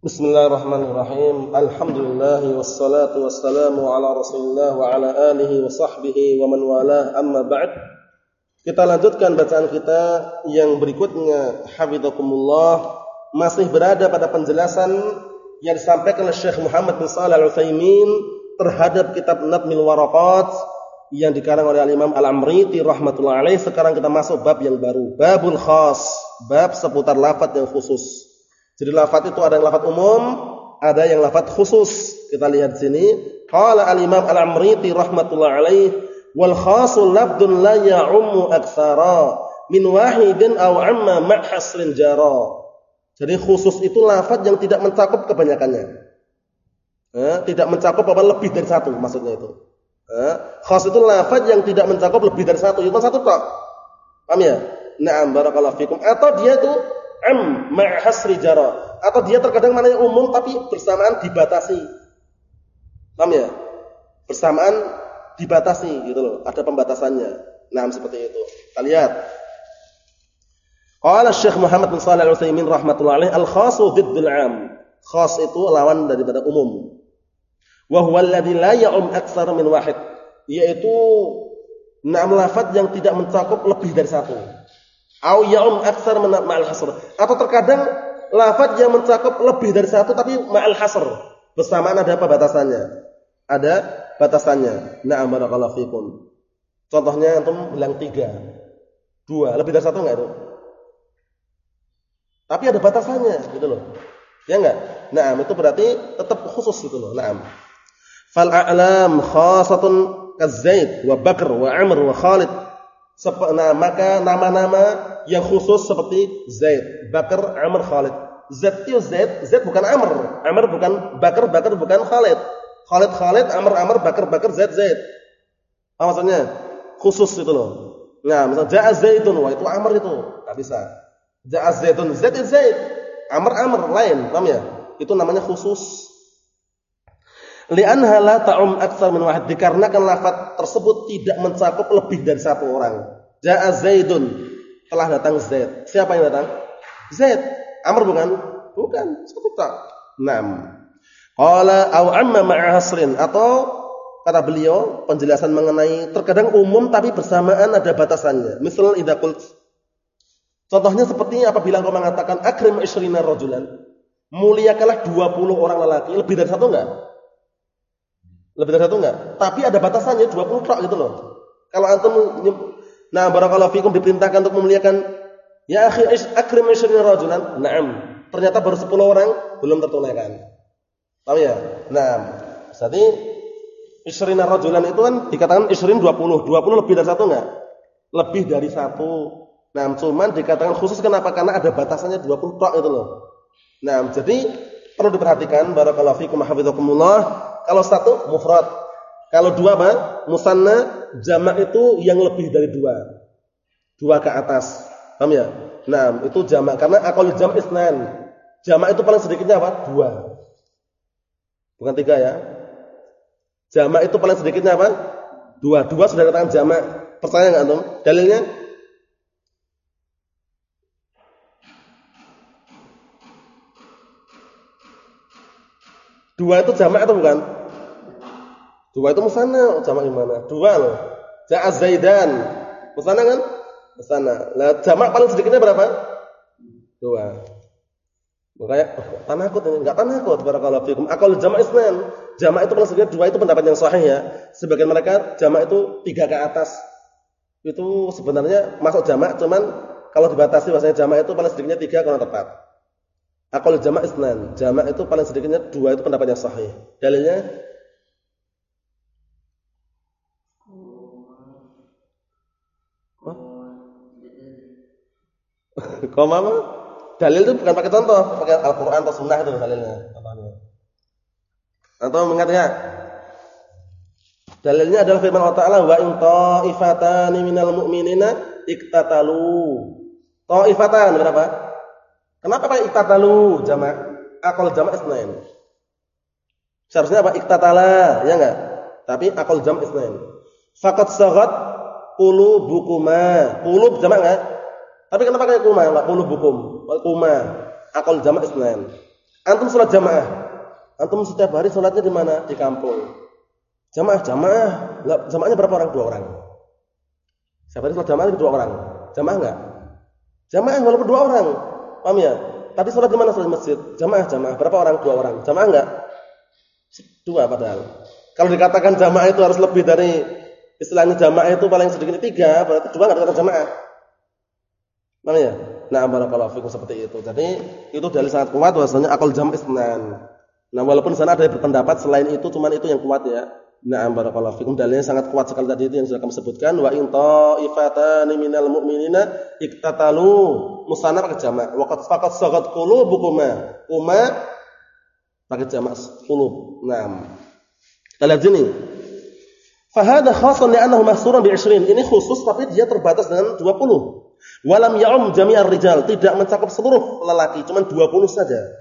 Bismillahirrahmanirrahim. Alhamdulillah wassalatu wassalamu ala Rasulillah wa ala alihi wa sahbihi wa man walah. Amma ba'd. Kita lanjutkan bacaan kita yang berikutnya. Hafizakumullah masih berada pada penjelasan yang disampaikan oleh Syekh Muhammad bin Shalih Al-Utsaimin terhadap kitab Nadmil Waraqat yang dikarang oleh Al-Imam Al-Amriti rahmatullah alaih. Sekarang kita masuk bab yang baru, babul khas, bab seputar lafaz yang khusus. Jadi lafaz itu ada yang lafaz umum, ada yang lafaz khusus. Kita lihat sini. Qala al-Imam Al-Amriti rahmatullah alaih wal khasul labdun la ya'ummu aktsara min wahidin aw amma ma' hasrin jara. Jadi khusus itu lafaz yang tidak mencakup kebanyakannya. Eh, tidak mencakup apa lebih dari satu maksudnya itu. Eh, khas itu lafaz yang tidak mencakup lebih dari satu, itu satu tok. Paham ya? Na'am barakallahu. Atau dia itu am ma'hasri jara atau dia terkadang mana yang umum tapi bersamaan dibatasi. Paham ya? Bersamaan dibatasi gitu loh, ada pembatasannya. Nah, seperti itu. Kita lihat. Qala Syekh Muhammad bin Shalih Al-Utsaimin rahimatullah al-khasu diddul 'am. Khas itu lawan daripada umum. Wa huwa alladhi la ya'um aktsar min wahid. Yaitu enam lafaz yang tidak mencakup lebih dari satu. Au ya'um aktsar ma'al hasr. Atau terkadang lafaz yang mencakup lebih dari satu tapi ma'al hasr. Bersamaan ada apa batasannya? Ada batasannya. Na'am barakallahu fikum. Contohnya antum bilang tiga. Dua, lebih dari satu enggak itu? Tapi ada batasannya gitu loh. Ya enggak? Nah, itu berarti tetap khusus gitu loh. Naam. Fal a'lam khasatun kazaid wa Bakr wa Amr wa Khalid Nah, maka nama-nama yang khusus seperti Zaid, Bakar, Amr, Khalid. Zaid itu Zaid, Zaid bukan Amr. Amr bukan Bakar, Bakar bukan Khalid. Khalid, Khalid, Amr, Amr, Bakar, Bakar, Zaid, Zaid. Apa maksudnya? Khusus itu loh. Nah, misalnya Ja'a Zaidun, wah itu Amr itu. Enggak bisa. Ja'a Zaidun, Zaid Zaid. Amr, Amr, lain. Paham ya? Itu namanya khusus. Li'anha la ta'um aktsar min wahid dikarenakan lafaz tersebut tidak mencakup lebih dari satu orang. Ja'a Zaidun. Telah datang Zaid. Siapa yang datang? Zaid. Amr bukan? Bukan. Satu tak. Naam. Qala aw amma ma'a atau kata beliau penjelasan mengenai terkadang umum tapi bersamaan ada batasannya. Misal idza Contohnya seperti apabila engkau mengatakan akrim isrina rajulan, muliakanlah 20 orang lelaki, lebih dari satu enggak? Lebih dari satu enggak? Tapi ada batasannya 20 tok gitu loh. Kalau antum nah barakallahu fikum diperintahkan untuk memuliakan ya akhi akrim rajulan, na'am. Ternyata baru 10 orang belum tertunaikan. Tahu ya? Nah, berarti isrina rajulan itu kan dikatakan isrin 20. 20 lebih dari satu enggak? Lebih dari satu. Nah, cuman dikatakan khusus kenapa? Karena ada batasannya 20 tok itu loh. Nah, jadi perlu diperhatikan barakallahu fikum hafizakumullah kalau satu mufrad. Kalau dua apa? Musanna jamak itu yang lebih dari dua. Dua ke atas. Paham ya? Nah, itu jamak karena akal jam isnan. Jamak itu paling sedikitnya apa? Dua. Bukan tiga ya. Jamak itu paling sedikitnya apa? Dua. Dua sudah katakan jamak. Percaya nggak antum? Dalilnya? Dua itu jamak atau bukan? Dua itu musanna, jamak gimana? Dua loh. Ja'a Zaidan. Musanna kan? Musanna. Lah jamak paling sedikitnya berapa? Dua. Makanya oh, tanakut ini enggak tanakut barakallahu fikum. Akal jamak isnan. Jamak itu paling sedikit dua itu pendapat yang sahih ya. Sebagian mereka jamak itu tiga ke atas. Itu sebenarnya masuk jamak cuman kalau dibatasi bahasanya jamak itu paling sedikitnya tiga kalau tepat. Akal jamak isnan. Jamak itu paling sedikitnya dua itu pendapat yang sahih. Dalilnya Koma apa? Dalil itu bukan pakai contoh, pakai Al-Qur'an atau sunnah itu dalilnya. Atau mengingatnya? Dalilnya adalah firman Allah Ta'ala wa in ta'ifatani minal mu'minina iktatalu. Ta'ifatan berapa? Kenapa pakai iktatalu jamak? Akal jamak isnain. Seharusnya apa? Iktatala, ya enggak? Tapi akal jamak isnain. Faqad saghat qulubukuma. Qulub jamak enggak? Tapi kenapa kayak kuma enggak qulub bukum? Kuma. Akal jamak isnan. Antum sholat jamaah. Antum setiap hari sholatnya di mana? Di kampung. Jamaah, jamaah. Jamaahnya berapa orang? Dua orang. Setiap hari sholat jamaah dua orang. Jamaah enggak? Jamaah walaupun dua orang. Paham ya? Tapi sholat di mana? Sholat di masjid. Jamaah, jamaah. Berapa orang? Dua orang. Jamaah enggak? Dua padahal. Kalau dikatakan jamaah itu harus lebih dari istilahnya jamaah itu paling sedikit tiga, berarti dua enggak dikatakan jamaah. Paham ya? Nah, barakallahu fikum seperti itu. Jadi itu dalil sangat kuat bahwasanya akal jam' isnan. Nah, walaupun sana ada yang berpendapat selain itu cuman itu yang kuat ya. Nah, barakallahu fikum dalilnya sangat kuat sekali tadi itu yang sudah kami sebutkan wa in ta'ifatani minal mu'minina iktatalu musana pakai jamak wa qad faqat sagat qulubukuma uma pakai jamak qulub. Naam. Kita lihat sini. Fahada khasan li'annahu mahsuran bi 20. Ini khusus tapi dia terbatas dengan 20. Walam ya'um jami'ar rijal, tidak mencakup seluruh lelaki, cuma 20 saja.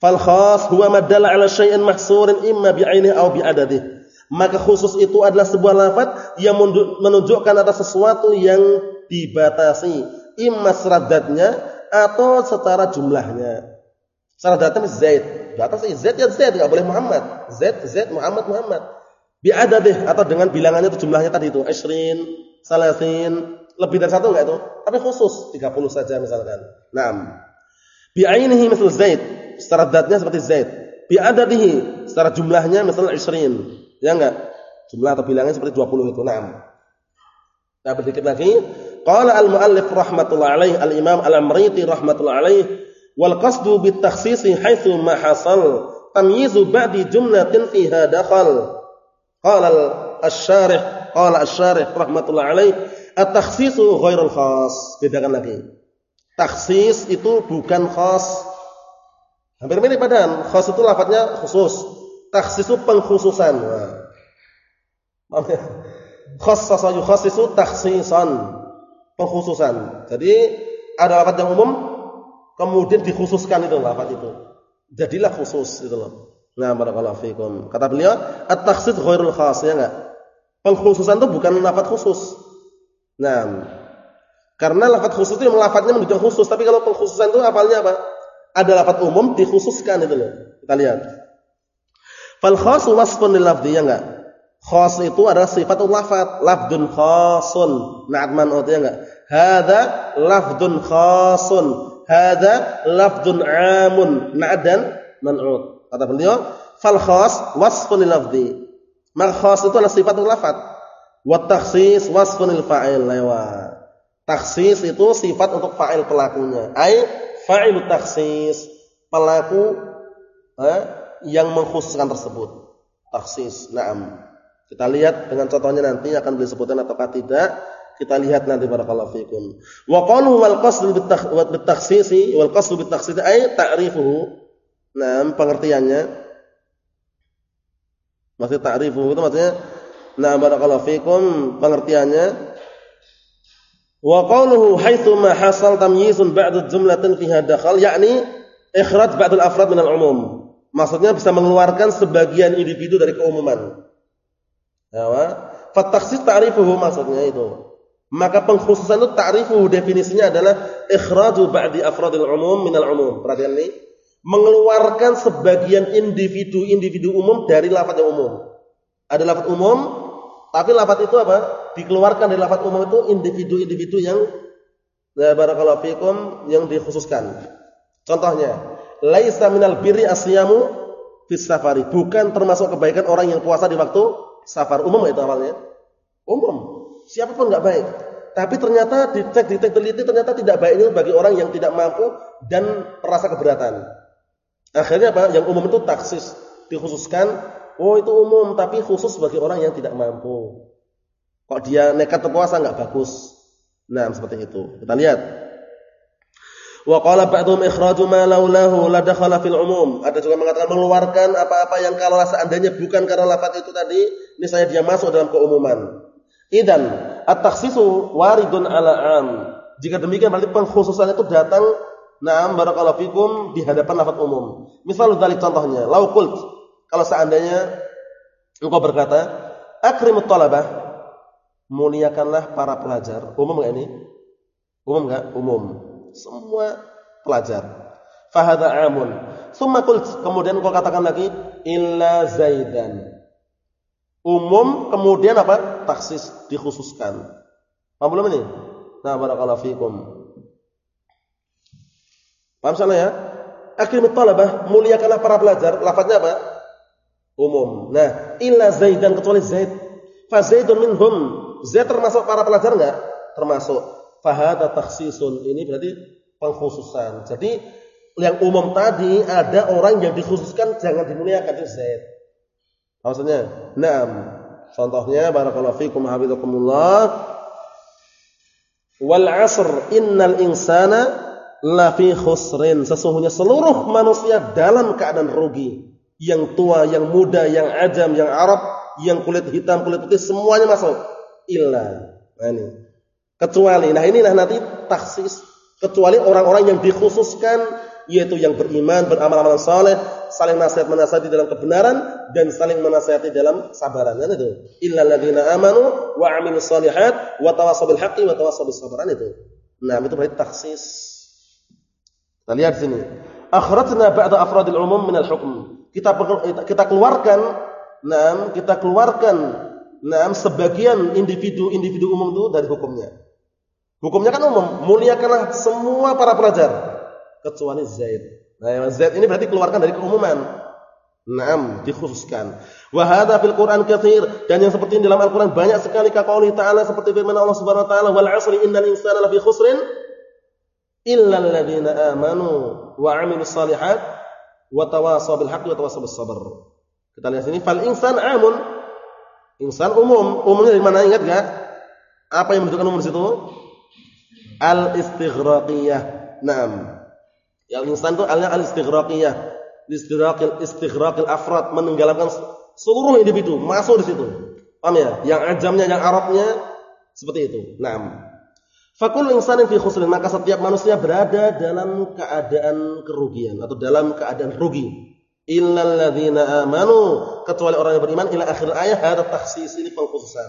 Fal khas huwa madalla ala syai'in mahsurin imma bi'ainihi aw bi'adadihi. Maka khusus itu adalah sebuah lafaz yang menunjukkan atas sesuatu yang dibatasi, imma seradatnya atau secara jumlahnya. Seradatnya Zaid. Batasi Zaid ya Zaid, enggak boleh Muhammad. Zaid, Zaid, Muhammad, Muhammad. Bi'adadihi atau dengan bilangannya itu jumlahnya tadi itu, 20, salasin, lebih dari satu enggak itu? Tapi khusus 30 saja misalkan. Naam. Bi'ainihi misal Zaid, secara datnya seperti Zaid. Bi'adadihi, secara jumlahnya misalnya 20. Ya enggak? Jumlah atau bilangnya seperti 20 itu. Naam. Nah, sedikit lagi. Qala al-muallif rahmatullah alaih, al-imam al-amriti rahmatullah alaih, wal qasdu bit takhsisi haitsu ma hasal tamyizu ba'di jumlatin fiha dakhal. Qala al-syarih, qala al-syarih rahmatullah alaih, At-takhsisu ghairul khas. Bedakan lagi. Takhsis itu bukan khas. Hampir mirip badan. Khas itu lafadznya khusus. Takhsis itu pengkhususan. Nah. Khassasa yukhassisu takhsisan. Pengkhususan. Jadi ada lafadz yang umum kemudian dikhususkan itu lafadz itu. Jadilah khusus itu loh. Nah, barakallahu fikum. Kata beliau, at-takhsis ghairul khas ya enggak? Pengkhususan itu bukan lafadz khusus. Nah, karena lafadz khusus itu lafadznya menunjukkan khusus, tapi kalau pengkhususan itu apalnya apa? Ada lafadz umum dikhususkan itu loh. Kita lihat. Fal khas wasfun lil lafdhi ya enggak? Khas itu adalah sifat lafadz, lafdun khasun. Na'at man'ut ya enggak? Hadza lafdun khasun. Hadza lafdun 'amun. Na'at dan man'ut. Kata beliau, fal khas wasfun lil lafdhi. Maka khas itu adalah sifat lafadz. Wa takhsis wasfunil fa'il lewat. Takhsis itu sifat untuk fa'il pelakunya. Ai fa'ilu takhsis, pelaku eh, yang mengkhususkan tersebut. Takhsis. Naam. Kita lihat dengan contohnya nanti akan beli sebutan ataukah tidak. Kita lihat nanti barakallahu fikum. Wa qalu wal qasdu bit takhsisi wal qasdu bit takhsis ai ta'rifuhu. Nah, pengertiannya maksud ta'rifuhu itu maksudnya Nah, barakallahu fikum pengertiannya wa qawluhu haitsu ma hasal tamyizun ba'd jumlatin fiha dakhal yakni ikhraj ba'd al-afrad min al-umum. Maksudnya bisa mengeluarkan sebagian individu dari keumuman. Ya, fa takhsis ta'rifuhu maksudnya itu. Maka pengkhususan itu ta'rifuhu definisinya adalah ikhraju ba'di afradil umum min al-umum. Perhatian ini, mengeluarkan sebagian individu-individu umum dari lafaz yang umum. Ada lafaz umum, tapi lafaz itu apa? Dikeluarkan dari lafaz umum itu individu-individu yang ya barakallahu fikum yang dikhususkan. Contohnya, laisa minal birri asyamu fis safari. Bukan termasuk kebaikan orang yang puasa di waktu safar. Umum itu awalnya. Umum. Siapa pun enggak baik. Tapi ternyata dicek, dicek, teliti ternyata tidak baik itu bagi orang yang tidak mampu dan merasa keberatan. Akhirnya apa? Yang umum itu taksis dikhususkan Oh itu umum tapi khusus bagi orang yang tidak mampu. Kok dia nekat berpuasa nggak bagus. Nah, seperti itu. Kita lihat. Wa qala ba'dhum ikhraju ma laulahu fil umum. Ada juga mengatakan mengeluarkan apa-apa yang kalau seandainya bukan karena lafaz itu tadi, ini saya dia masuk dalam keumuman. Idan at-takhsisu waridun ala am. Jika demikian berarti pengkhususan itu datang Naam barakallahu fikum di hadapan lafaz umum. Misal dari contohnya, lau qult kalau seandainya engkau berkata, akrimut talabah, muliakanlah para pelajar. Umum enggak ini? Umum enggak? Umum. Semua pelajar. Fahada amun. Summa kemudian kau katakan lagi illa Zaidan. Umum kemudian apa? Taksis dikhususkan. Paham belum ini? Nah, barakallahu fikum. Paham salah ya? Akrimit talabah, muliakanlah para pelajar. Lafaznya apa? Umum. Nah, illa Zaidan kecuali Zaid. Fa Zaidun minhum. Zaid termasuk para pelajar enggak? Termasuk. Fahada taksisun. Ini berarti pengkhususan. Jadi yang umum tadi ada orang yang dikhususkan jangan dimuliakan itu Zaid. Maksudnya, enam. Contohnya barakallahu fikum hafizakumullah. Wal 'asr innal insana lafi khusrin. Sesungguhnya seluruh manusia dalam keadaan rugi. Yang tua, yang muda, yang ajam, yang Arab, yang kulit hitam, kulit putih semuanya masuk. Illa. Nah ini. Kecuali. Nah inilah nanti taksis kecuali orang-orang yang dikhususkan yaitu yang beriman, beramal-amal saleh, saling nasihat menasihati dalam kebenaran dan saling menasihati dalam sabaran. Kan itu. Illal ladzina amanu wa 'amilus shalihat wa tawassaw bil haqqi wa tawassaw bis sabr. itu. Nah, itu berarti taksis. Kita lihat sini. Akhrajna ba'da afradil umum min al-hukm. Kita kita keluarkan nah, kita keluarkan nah, sebagian individu-individu umum itu dari hukumnya. Hukumnya kan umum, muliakanlah semua para pelajar kecuali Zaid. Nah, Zaid ini berarti keluarkan dari keumuman. Naam, dikhususkan. Wa hadza fil Qur'an katsir dan yang seperti ini dalam Al-Qur'an banyak sekali kaqauli ta'ala seperti firman Allah Subhanahu wa taala wal 'asri innal insana lafi khusrin illa alladziina amanu wa 'amilus shalihat wa tawasaw bil haqqi wa tawasaw bis sabr. Kita lihat sini fal insan amun. Insan umum. Umumnya dari mana ingat enggak? Apa yang menunjukkan umum di situ? Al istighraqiyah. Naam. Yang insan itu alnya al-istighraqiyah. Istighraqil istighraqil afrad menenggelamkan seluruh individu masuk di situ. Paham ya? Yang ajamnya, yang Arabnya seperti itu. Naam. Fakul insanin fi khusrin, maka setiap manusia berada dalam keadaan kerugian atau dalam keadaan rugi. Illal ladzina amanu, kecuali orang yang beriman ila akhir ayat ada takhsis ini pengkhususan.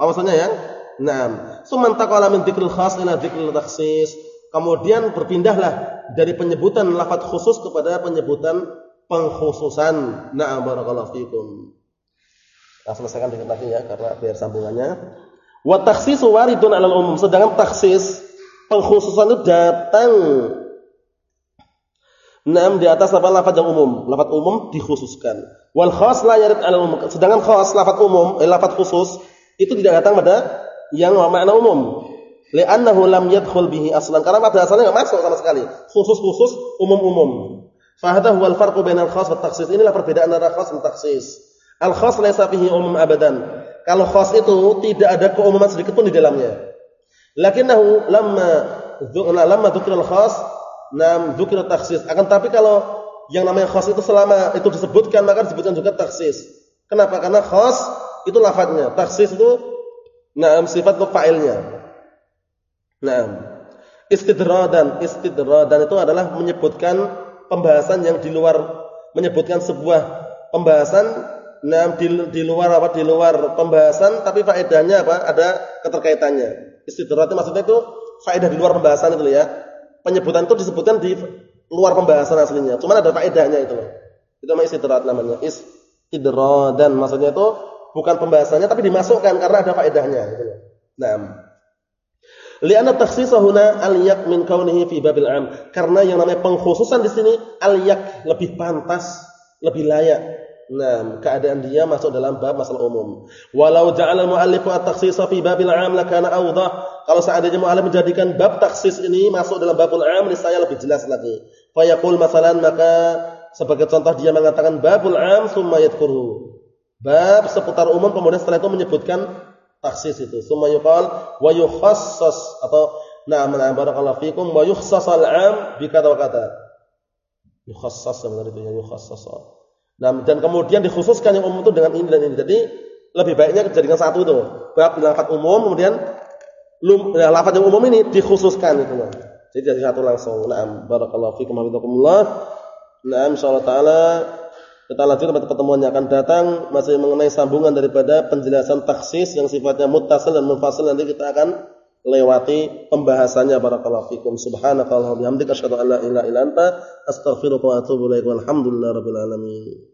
Apa maksudnya ya? Naam. Summan taqala min dzikril khas ila dzikril takhsis. Kemudian berpindahlah dari penyebutan lafaz khusus kepada penyebutan pengkhususan. Na'am barakallahu fikum. Nah, selesaikan dikit lagi ya karena biar sambungannya. Wa takhsisu waridun 'alal umum. Sedangkan taksis pengkhususan itu datang Naam di atas lafaz lafaz yang umum. Lafaz umum dikhususkan. Wal khas la yarid 'alal umum. Sedangkan khas lafaz umum, eh, lafaz khusus itu tidak datang pada yang makna umum. Li'annahu lam yadkhul bihi aslan. Karena pada asalnya enggak masuk sama sekali. Khusus-khusus, umum-umum. Fahadha huwal farqu bainal khas wa takhsis. Inilah perbedaan antara khas dan takhsis. Al khas laysa fihi umum abadan. Kalau khas itu tidak ada keumuman sedikit pun di dalamnya. Lakinnahu lamma lamma dzukira al khas nam dzukira takhsis. Akan tapi kalau yang namanya khas itu selama itu disebutkan maka disebutkan juga takhsis. Kenapa? Karena khas itu lafadznya, takhsis itu nah sifat itu fa'ilnya. Nah, istidradan, istidradan itu adalah menyebutkan pembahasan yang di luar menyebutkan sebuah pembahasan nah di, di luar apa di luar pembahasan tapi faedahnya apa ada keterkaitannya. Istidrad itu maksudnya itu faedah di luar pembahasan itu ya. Penyebutan itu disebutkan di luar pembahasan aslinya. Cuma ada faedahnya itu loh. Itu namanya istidrad namanya. Istidradan maksudnya itu bukan pembahasannya tapi dimasukkan karena ada faedahnya gitu loh. Nah, Lianna takhsisa al-yak min kaunihi fi babil am. Karena yang namanya pengkhususan di sini al-yak lebih pantas, lebih layak. Nah, keadaan dia masuk dalam bab masalah umum. Walau ja'ala al-mu'allifu at-takhsisa fi babil am lakana awdah. Kalau seandainya mu'allif menjadikan bab taksis ini masuk dalam babul am, saya lebih jelas lagi. Fa yaqul masalan maka sebagai contoh dia mengatakan babul am summa yadhkuru. Bab seputar umum kemudian setelah itu menyebutkan taksis itu. Summa yuqal wa yukhassas atau na'am barakallahu fikum wa yukhsas al-'am bi kata wa kata. Yukhassas itu ya yukhassas. Nah, dan kemudian dikhususkan yang umum itu dengan ini dan ini. Jadi lebih baiknya jadikan satu itu. Bab lafaz umum kemudian lum, ya, lafaz yang umum ini dikhususkan itu. Jadi jadi satu langsung. Na'am barakallahu fikum hafizakumullah. Na'am insyaallah taala kita lanjut pada pertemuan yang akan datang masih mengenai sambungan daripada penjelasan taksis yang sifatnya muttasil dan munfasil nanti kita akan lewati pembahasannya barakallahu fikum. Subhanakallahumma bihamdika asyhadu an la ilaha illa anta astaghfiruka wa atubu ilaik. Walhamdulillahirabbil alamin.